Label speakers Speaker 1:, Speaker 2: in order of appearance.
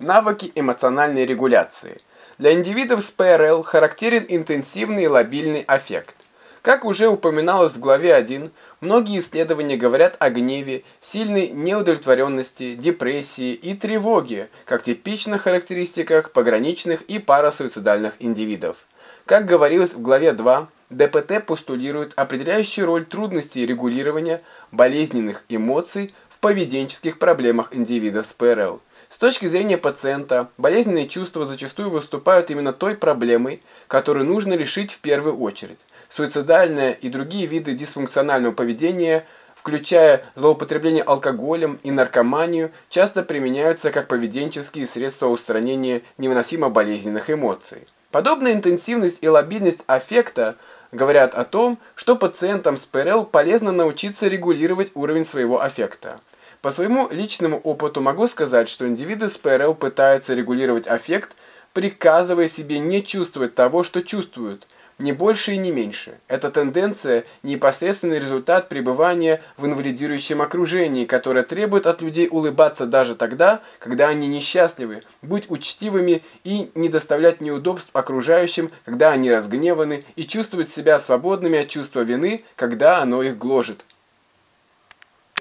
Speaker 1: Навыки эмоциональной регуляции. Для индивидов с ПРЛ характерен интенсивный и лобильный аффект. Как уже упоминалось в главе 1, многие исследования говорят о гневе, сильной неудовлетворенности, депрессии и тревоге, как типичных характеристиках пограничных и парасуицидальных индивидов. Как говорилось в главе 2, ДПТ постулирует определяющую роль трудностей регулирования болезненных эмоций в поведенческих проблемах индивидов с ПРЛ. С точки зрения пациента, болезненные чувства зачастую выступают именно той проблемой, которую нужно решить в первую очередь. Суицидальное и другие виды дисфункционального поведения, включая злоупотребление алкоголем и наркоманию, часто применяются как поведенческие средства устранения невыносимо болезненных эмоций. Подобная интенсивность и лобильность аффекта говорят о том, что пациентам с ПРЛ полезно научиться регулировать уровень своего аффекта. По своему личному опыту могу сказать, что индивиды с ПРЛ пытаются регулировать аффект, приказывая себе не чувствовать того, что чувствуют – не больше и не меньше. Эта тенденция – непосредственный результат пребывания в инвалидирующем окружении, которое требует от людей улыбаться даже тогда, когда они несчастливы, быть учтивыми и не доставлять неудобств окружающим, когда они разгневаны, и чувствовать себя свободными от чувства вины, когда оно их гложет.